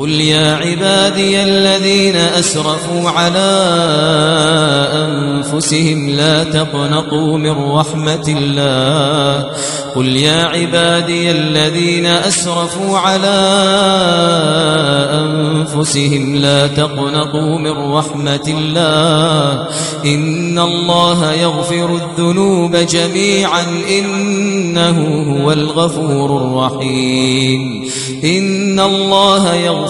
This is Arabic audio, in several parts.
قل يا عبادي الذين أسرفوا على أنفسهم لا تقنطوا من رحمة الله. قل يا عبادي الذين أسرفوا على أنفسهم لا تقنطوا من رحمة الله. إن الله يغفر الذنوب جميعا إنه هو الغفور الرحيم. إن الله يغفر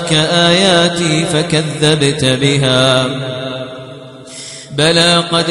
جاءتك آياتي فكذبت بها. بلى قد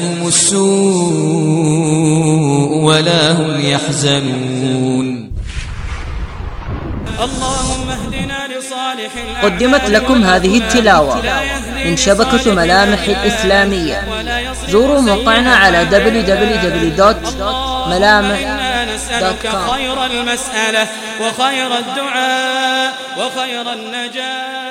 يمسهم السوء ولا هم يحزنون. اللهم اهدنا لصالح قدمت لكم هذه التلاوة من شبكة ملامح الإسلامية. زوروا موقعنا على www.ملامح.com خير المسألة وخير الدعاء وخير النجاة.